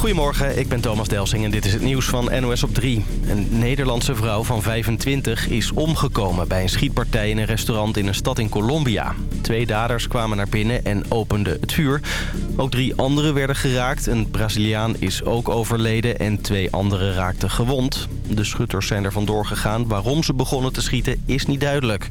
Goedemorgen, ik ben Thomas Delsing en dit is het nieuws van NOS op 3. Een Nederlandse vrouw van 25 is omgekomen bij een schietpartij in een restaurant in een stad in Colombia. Twee daders kwamen naar binnen en openden het vuur. Ook drie anderen werden geraakt. Een Braziliaan is ook overleden en twee anderen raakten gewond. De schutters zijn er vandoor gegaan. Waarom ze begonnen te schieten is niet duidelijk.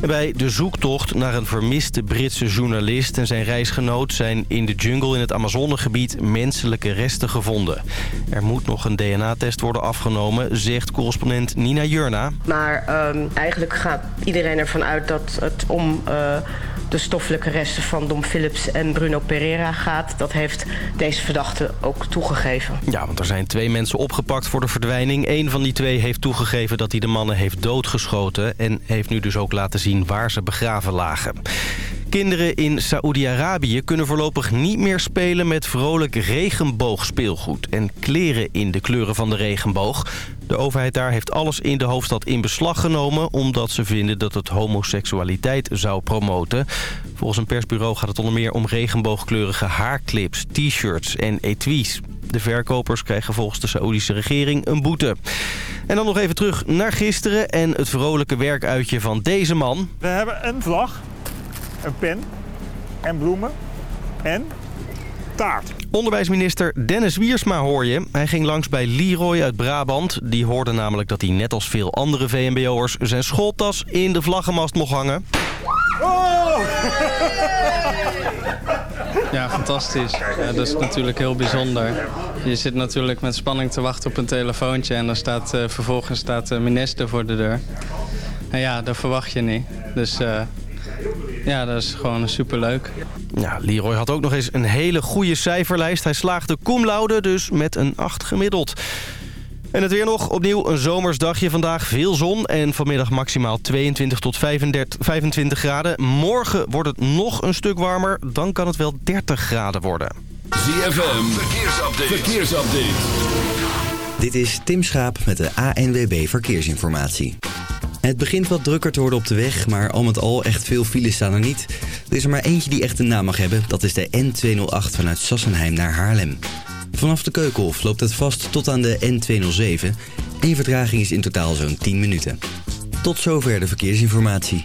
Bij de zoektocht naar een vermiste Britse journalist en zijn reisgenoot... zijn in de jungle in het Amazonegebied menselijke resten gevonden. Er moet nog een DNA-test worden afgenomen, zegt correspondent Nina Jurna. Maar um, eigenlijk gaat iedereen ervan uit dat het om... Uh de stoffelijke resten van Dom Philips en Bruno Pereira gaat. Dat heeft deze verdachte ook toegegeven. Ja, want er zijn twee mensen opgepakt voor de verdwijning. Eén van die twee heeft toegegeven dat hij de mannen heeft doodgeschoten... en heeft nu dus ook laten zien waar ze begraven lagen. Kinderen in Saoedi-Arabië kunnen voorlopig niet meer spelen met vrolijk regenboogspeelgoed en kleren in de kleuren van de regenboog. De overheid daar heeft alles in de hoofdstad in beslag genomen... omdat ze vinden dat het homoseksualiteit zou promoten. Volgens een persbureau gaat het onder meer om regenboogkleurige haarclips, t-shirts en etuis. De verkopers krijgen volgens de Saoedische regering een boete. En dan nog even terug naar gisteren en het vrolijke werkuitje van deze man. We hebben een vlag, een pen en bloemen en taart. Onderwijsminister Dennis Wiersma hoor je. Hij ging langs bij Leroy uit Brabant. Die hoorde namelijk dat hij net als veel andere VMBO'ers... zijn schooltas in de vlaggenmast mocht hangen. Oh! Ja, fantastisch. Ja, dat is natuurlijk heel bijzonder. Je zit natuurlijk met spanning te wachten op een telefoontje... en dan staat, uh, vervolgens staat de minister voor de deur. En ja, dat verwacht je niet. Dus uh, ja, dat is gewoon superleuk. Ja, Leroy had ook nog eens een hele goede cijferlijst. Hij slaagde cum laude, dus met een 8 gemiddeld. En het weer nog. Opnieuw een zomersdagje vandaag. Veel zon en vanmiddag maximaal 22 tot 35, 25 graden. Morgen wordt het nog een stuk warmer. Dan kan het wel 30 graden worden. ZFM, verkeersupdate. verkeersupdate. Dit is Tim Schaap met de ANWB Verkeersinformatie. Het begint wat drukker te worden op de weg, maar al met al echt veel files staan er niet. Er is er maar eentje die echt een naam mag hebben. Dat is de N208 vanuit Sassenheim naar Haarlem. Vanaf de Keukenhof loopt het vast tot aan de N207. En je vertraging is in totaal zo'n 10 minuten. Tot zover de verkeersinformatie.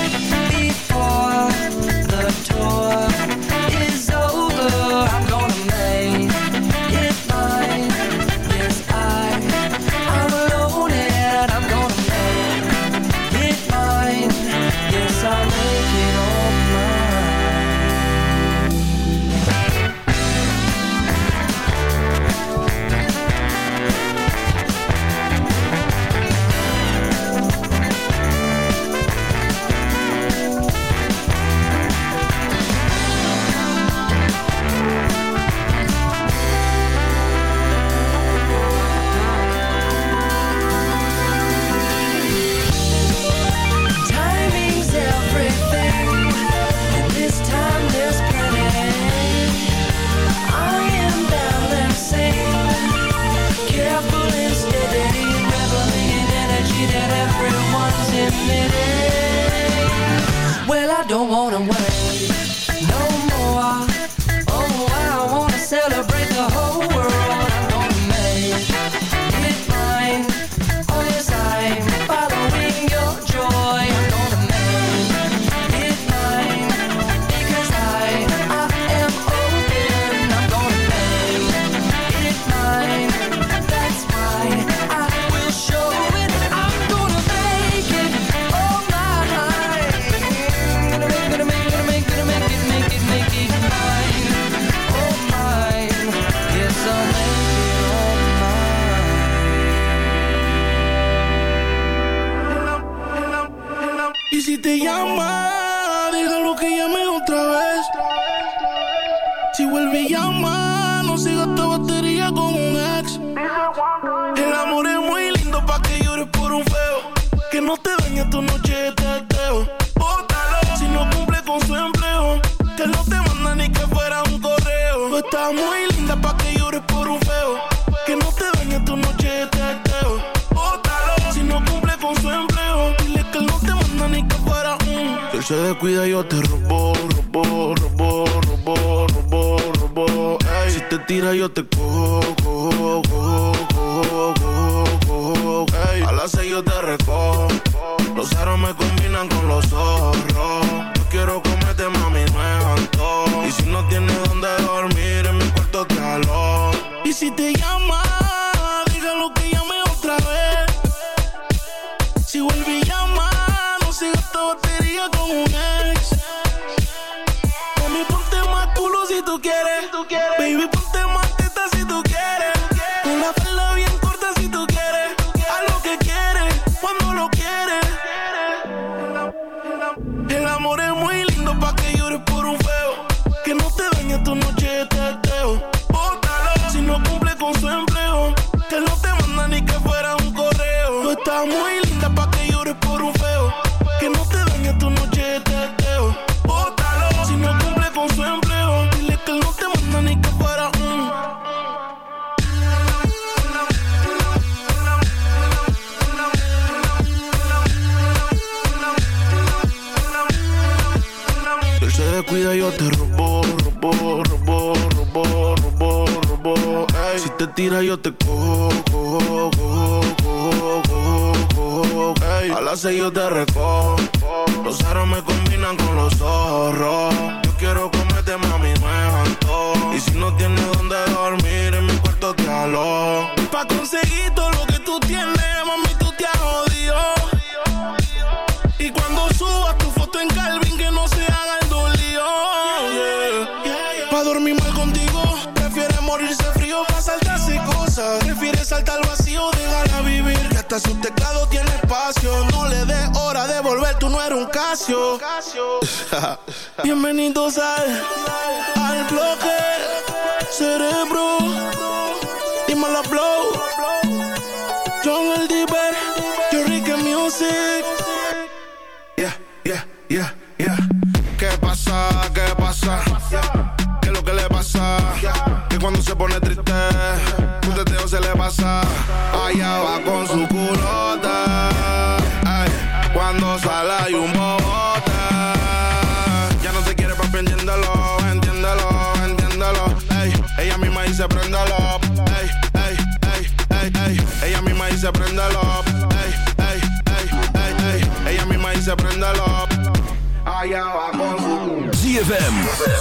yo con una yo te recojo. Los aros me combinan con los zorros. Yo quiero comerte, mami, me antojo. Y si no tienes donde dormir, en mi cuarto te alojo. Pa' conseguir todo lo que tú tienes, mami, tú te has jodido. Y cuando subas tu foto en Calvin, que no se haga el dolido. Pa' dormir mal contigo, prefiere morirse frío, pa' saltarse cosas. Prefiere saltar al vacío, déjala vivir. Que hasta su teclado tiene espacio Casio. Bienvenidos al, al bloque cerebro. la blow. John el Diver, Rica Music. Yeah, yeah, yeah, yeah. ¿Qué pasa? ¿Qué pasa? ¿Qué es lo que le pasa? Que cuando se pone triste, un teteo se le pasa. Allá va con su culota dice prendelo up. Ey, ey, ey, ey, ZFM,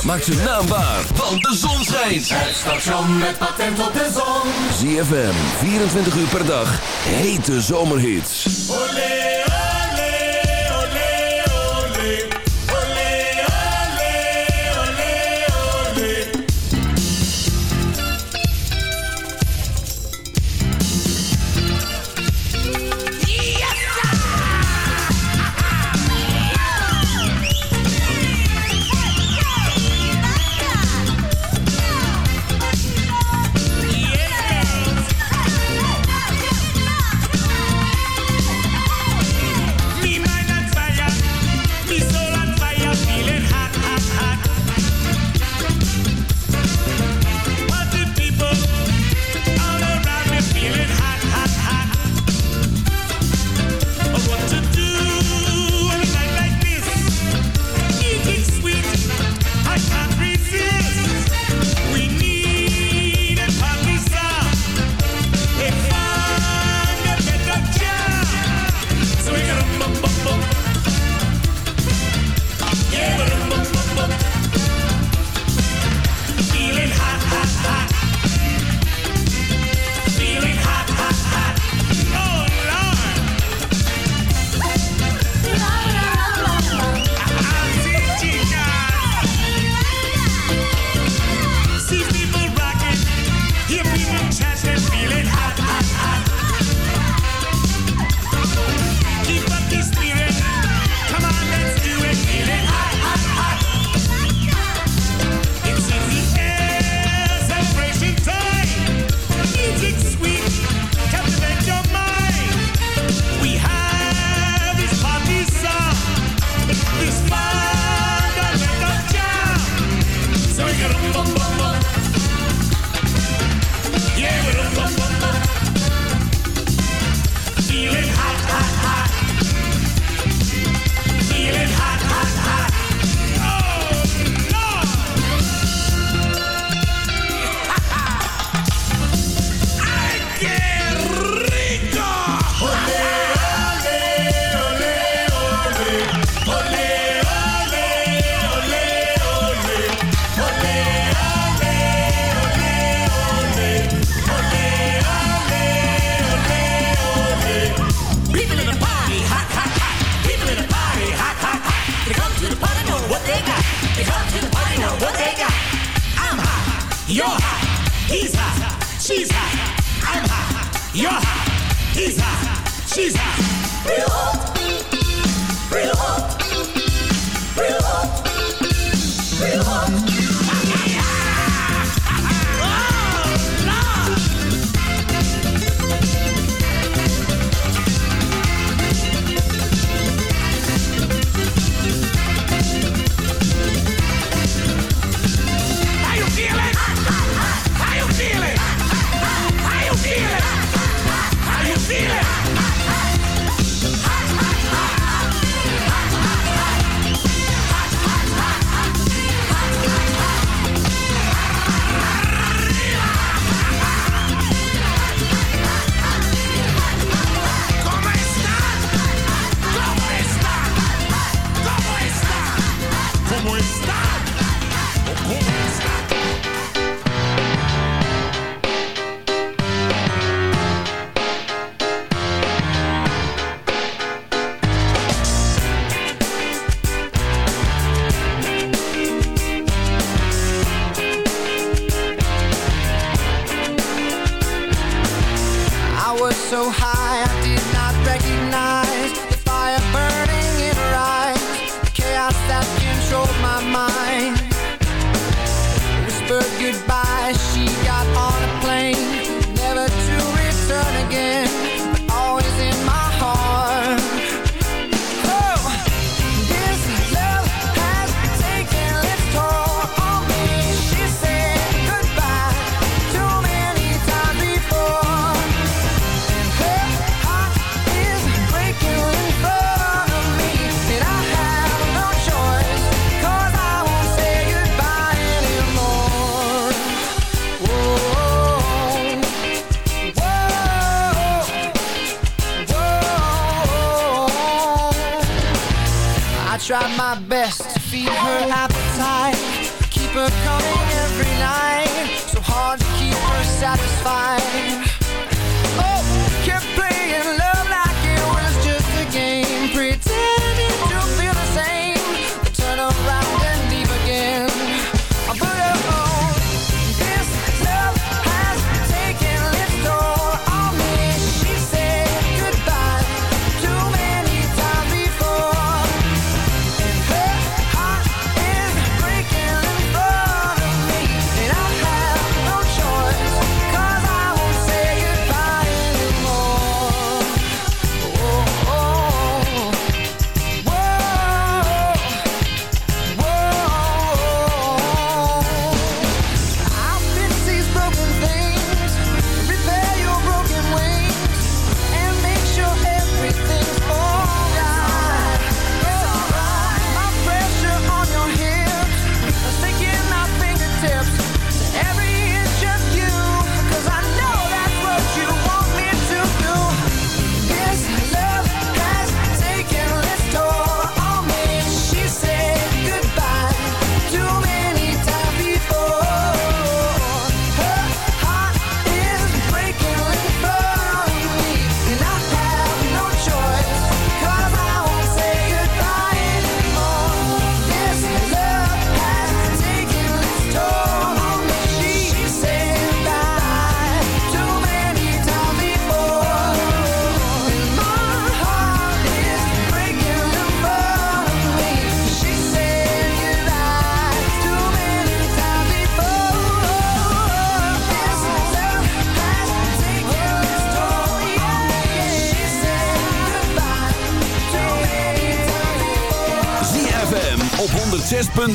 maak ze naambaar. want de zon schijnt. Het station met patent op de zon. ZFM, 24 uur per dag, hete zomerhits. Olé.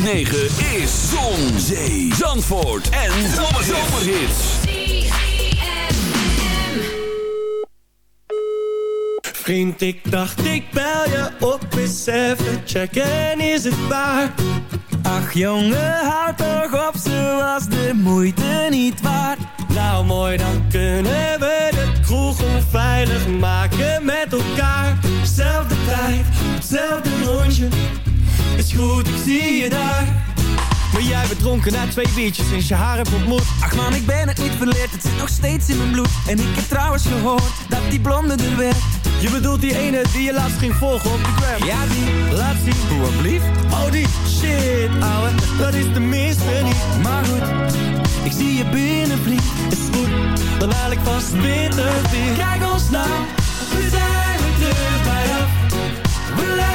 106.9 is Zon, Zee, Zandvoort en Zomerhits. Vriend, ik dacht ik bel je op eens checken, is het waar? Ach jongen, houd toch op, ze was de moeite niet waard. Nou mooi, dan kunnen we de kroeg veilig maken met elkaar. Zelfde tijd, zelfde rondje is goed, ik zie je daar. Ben jij bent na twee biertjes sinds je haar hebt ontmoet. Ach man, ik ben het niet verleerd, het zit nog steeds in mijn bloed. En ik heb trouwens gehoord dat die blonde er werd. Je bedoelt die ene die je laatst ging volgen op de gram? Ja, die. Laat zien. Hoe blief? Oh, die shit, ouwe. Dat is de minste niet. Maar goed, ik zie je binnen, vriend. Is goed, dan haal ik vast bitter. Kijk ons nou, we zijn weer terug bij. We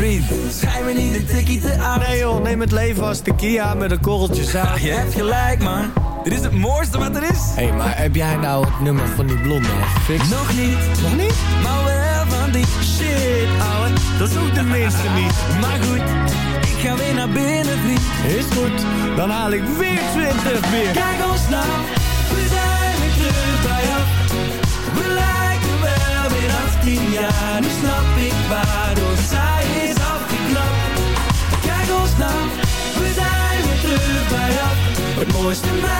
Vriend, schijn me niet een tikkie te aan Nee joh, neem het leven als tequila met een korreltje zout Je hebt gelijk man, dit is het mooiste wat er is. Hé, hey, maar heb jij nou het nummer van die blonde gefixt? Nog niet, nog niet? Maar wel van die shit, ouwe, dat is ook de minste niet. Maar goed, ik ga weer naar binnen vriend. Is goed, dan haal ik weer 20 weer. Kijk ons nou, we zijn weer terug bij af. We lijken wel weer 18 jaar. Nu snap ik zij Het mooiste meisje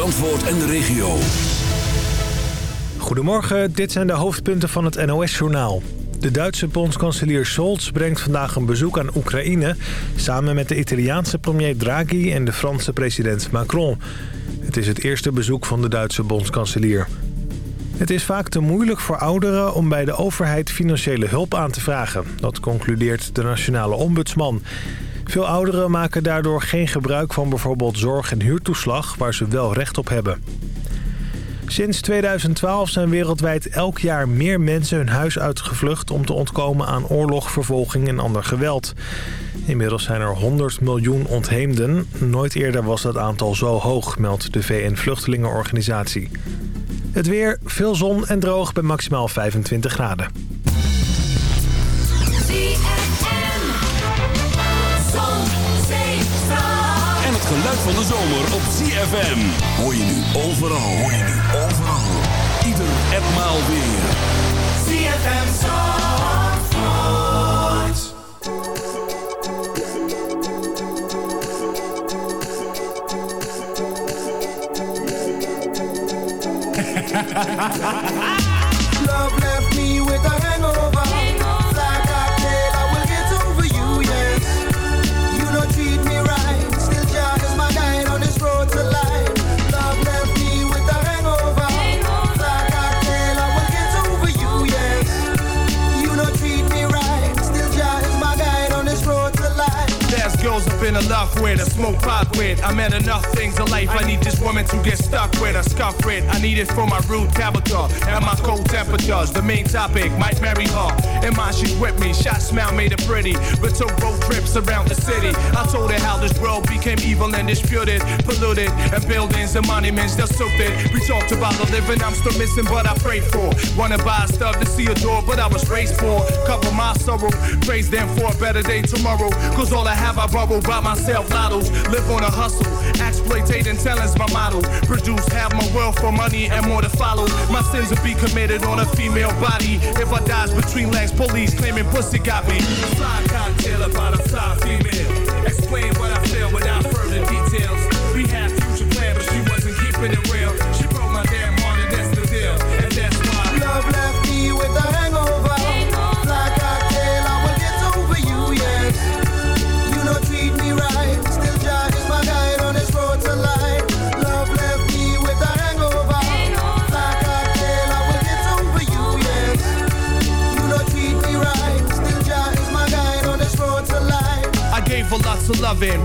Zandvoort en de regio. Goedemorgen, dit zijn de hoofdpunten van het NOS-journaal. De Duitse bondskanselier Scholz brengt vandaag een bezoek aan Oekraïne... samen met de Italiaanse premier Draghi en de Franse president Macron. Het is het eerste bezoek van de Duitse bondskanselier. Het is vaak te moeilijk voor ouderen om bij de overheid financiële hulp aan te vragen. Dat concludeert de nationale ombudsman. Veel ouderen maken daardoor geen gebruik van bijvoorbeeld zorg- en huurtoeslag... waar ze wel recht op hebben. Sinds 2012 zijn wereldwijd elk jaar meer mensen hun huis uitgevlucht... om te ontkomen aan oorlog, vervolging en ander geweld. Inmiddels zijn er 100 miljoen ontheemden. Nooit eerder was dat aantal zo hoog, meldt de VN-vluchtelingenorganisatie. Het weer, veel zon en droog bij maximaal 25 graden. Geluid van de zomer op ZFM. Hoor je nu overal. Hoor je nu overal. Ieder en maal weer. ZFM Zandvoort. Love left me with a hangover. Love with, a smoke pot with. I met enough things in life. I need this woman to get stuck with, a scuff with. I need it for my rude character and my cold temperatures. The main topic might marry her. In mind, she's with me. Shot smile made it pretty, but took road trips around the city. I told her how this world became evil and disputed, polluted, and buildings and monuments that soaked it. We talked about the living I'm still missing, but I prayed for. Wanna buy stuff to see a door, but I was raised for. Cover my sorrow, praise them for a better day tomorrow. Cause all I have I borrow by myself, lottos. Live on a hustle, exploitating talent's my model. Produce half my wealth for money and more to follow. My sins will be committed on a female body. If I dies between legs, police claiming pussy got me. Fly cocktail about a fly female. Explain to loving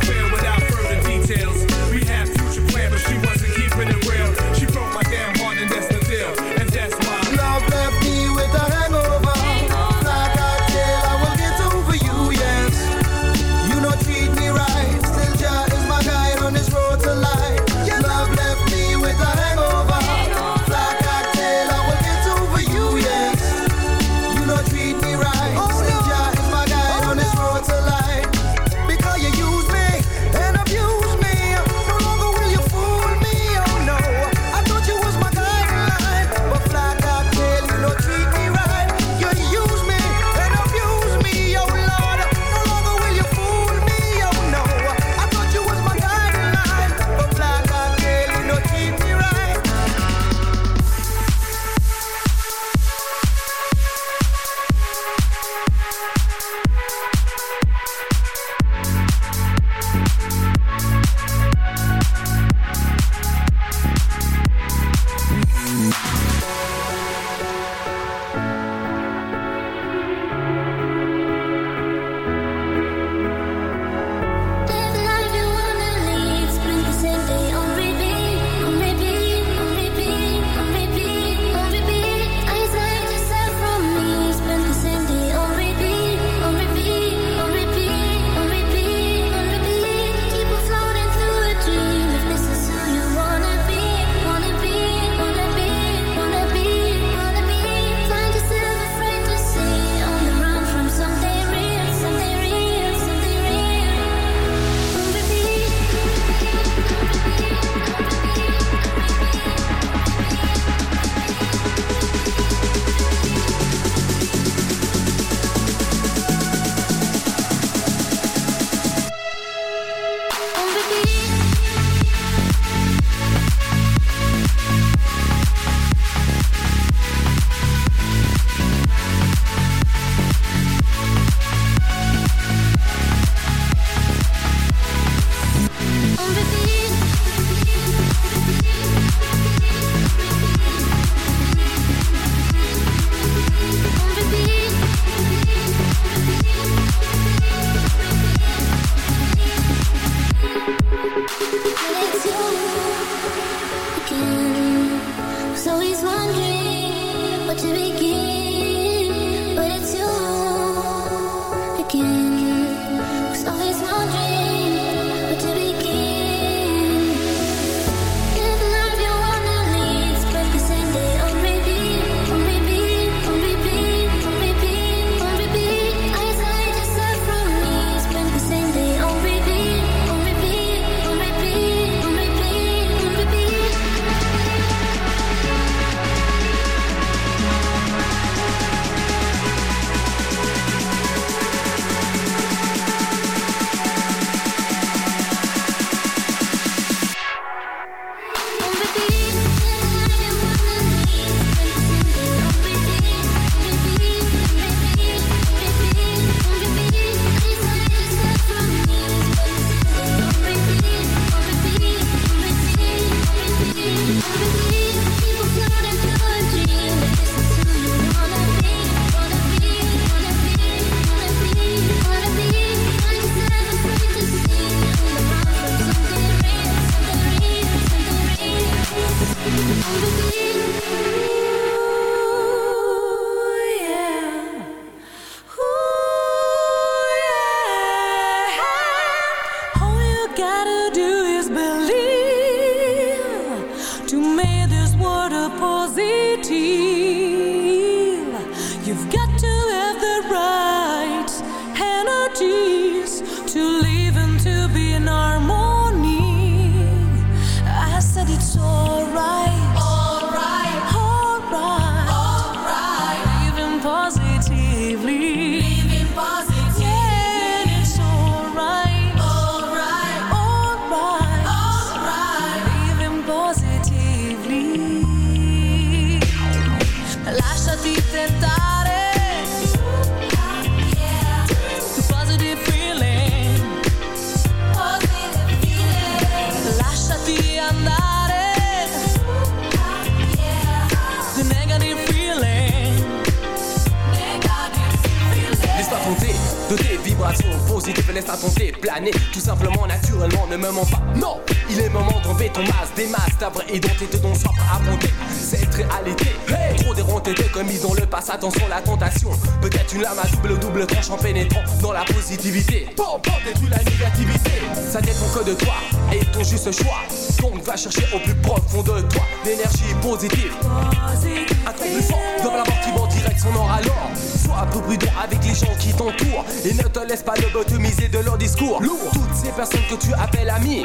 vibrations positives, laisse-toi tenter, planer tout simplement, naturellement, ne me mens pas. Non, il est moment d'enlever ton masque, des masques, ta vraie identité, ton soif à affronter cette réalité. Hey, trop déronté de commis dans le passé, attention la tentation. Peut-être une lame à double double tranche en pénétrant dans la positivité. Bon, bon, détruis la négativité. Ça dépend que de toi et ton juste choix. Donc va chercher au plus profond de toi l'énergie positive. Un truc plus fort dans la mort qui va en direct son or alors. Sois un peu prudent avec les gens qui t'entourent et ne te laisse pas lobotomiser de leur discours. Lourd. Toutes ces personnes que tu appelles amis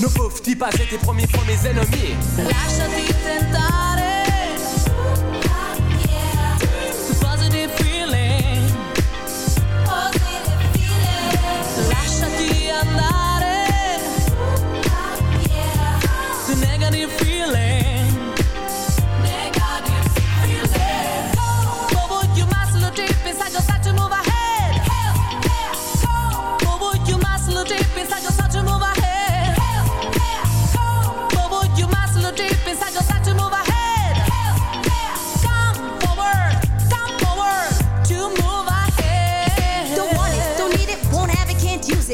ne peuvent-ils pas être tes premiers fois mes ennemis? Lasciati tentare. Positive feeling. Lasciati andare. The negative feeling.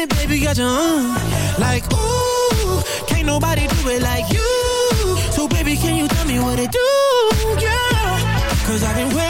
Independent, baby, got your own. Like, ooh, can't nobody do it like you. So, baby, can you tell me what it do? Yeah. Cause I've been waiting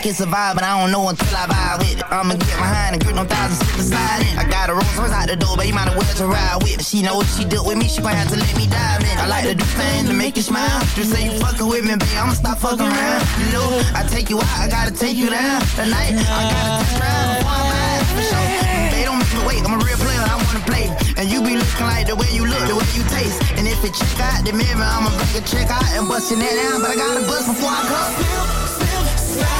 like it's a but I don't know until I vibe with it. I'ma get behind and grip no thousand slip and slide in. I got a Rolls Royce out the door, but you might as well to ride with. She know what she do with me, she gon' have to let me dive in. I like to do things to make you smile. Just say you fuckin' with me, babe, I'ma stop fucking around. You know, I take you out, I gotta take you down. Tonight, I gotta take round before I'm out for sure. Don't make me wait, I'm a real player, I wanna play. And you be looking like the way you look, the way you taste. And if it check out the mirror, I'ma break a check out and bust your that down. But I gotta bust before I come. Looking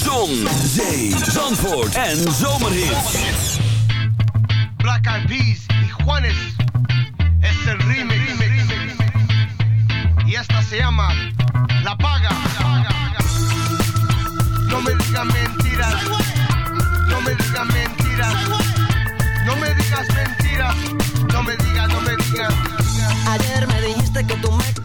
Zon, zee, zandvoort en zomerhits. Black Eyed Peas y Juanes es el remix. Y esta se llama La Paga. No me digas mentiras. No me digas mentiras. No me digas mentiras. No me digas, no me digas. Ayer me dijiste que tú me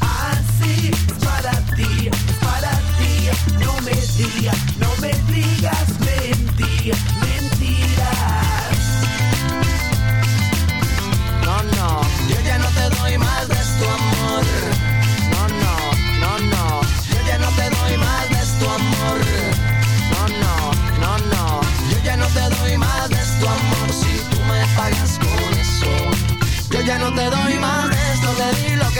así, es para ti, es para ti. No me digas, no me digas mentir, mentiras. No, no, yo ya no te doy más de tu amor. No, no, no, no, yo ya no te doy más de tu amor. No, no, no, no, yo ya no te doy más de tu amor si tú me pagas con eso. Yo ya no te doy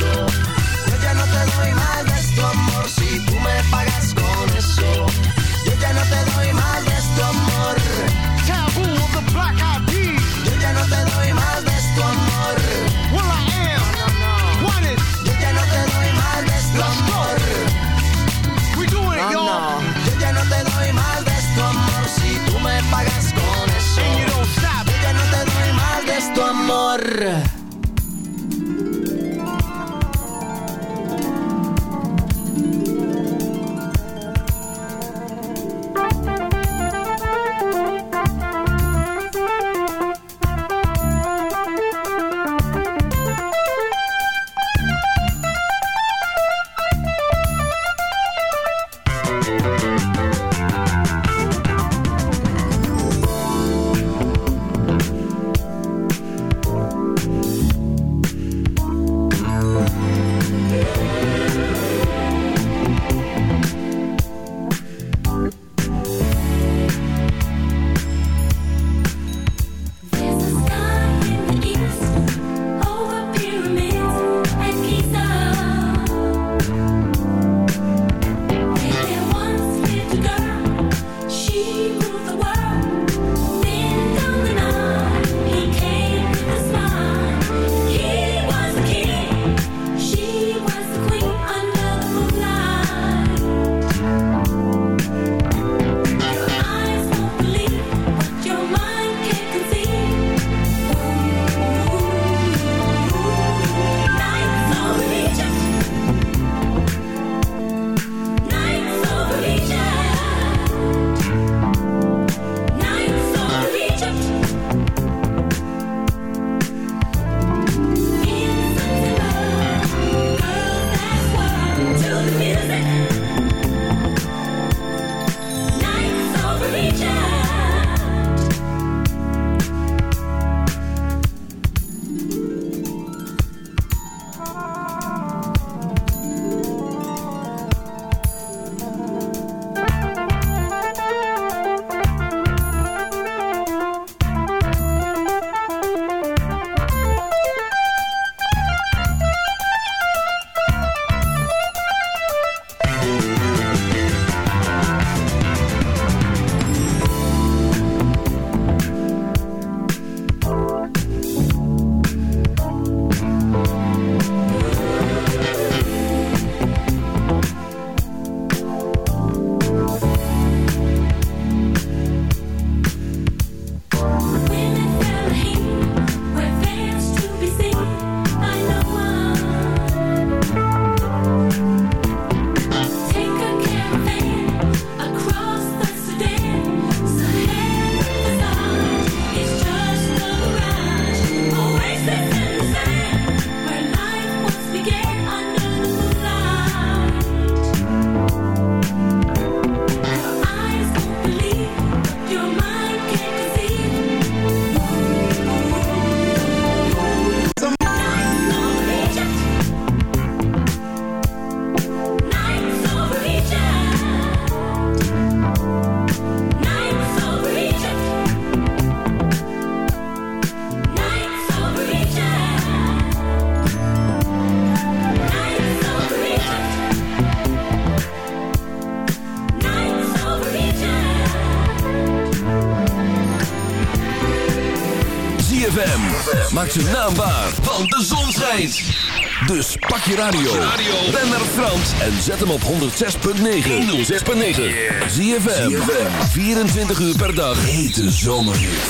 con eso, yo ya no te doy más zijn naam waar, want de zon schijnt. Dus pak je radio, ben naar Frans en zet hem op 106.9. 106.9. Zie je 24 uur per dag. Hete zomerhits.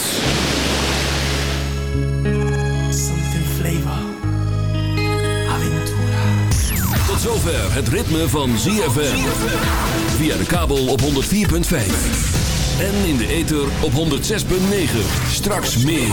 Something flavor. Aventura. Tot zover het ritme van ZFM. Via de kabel op 104.5. En in de ether op 106.9. Straks meer.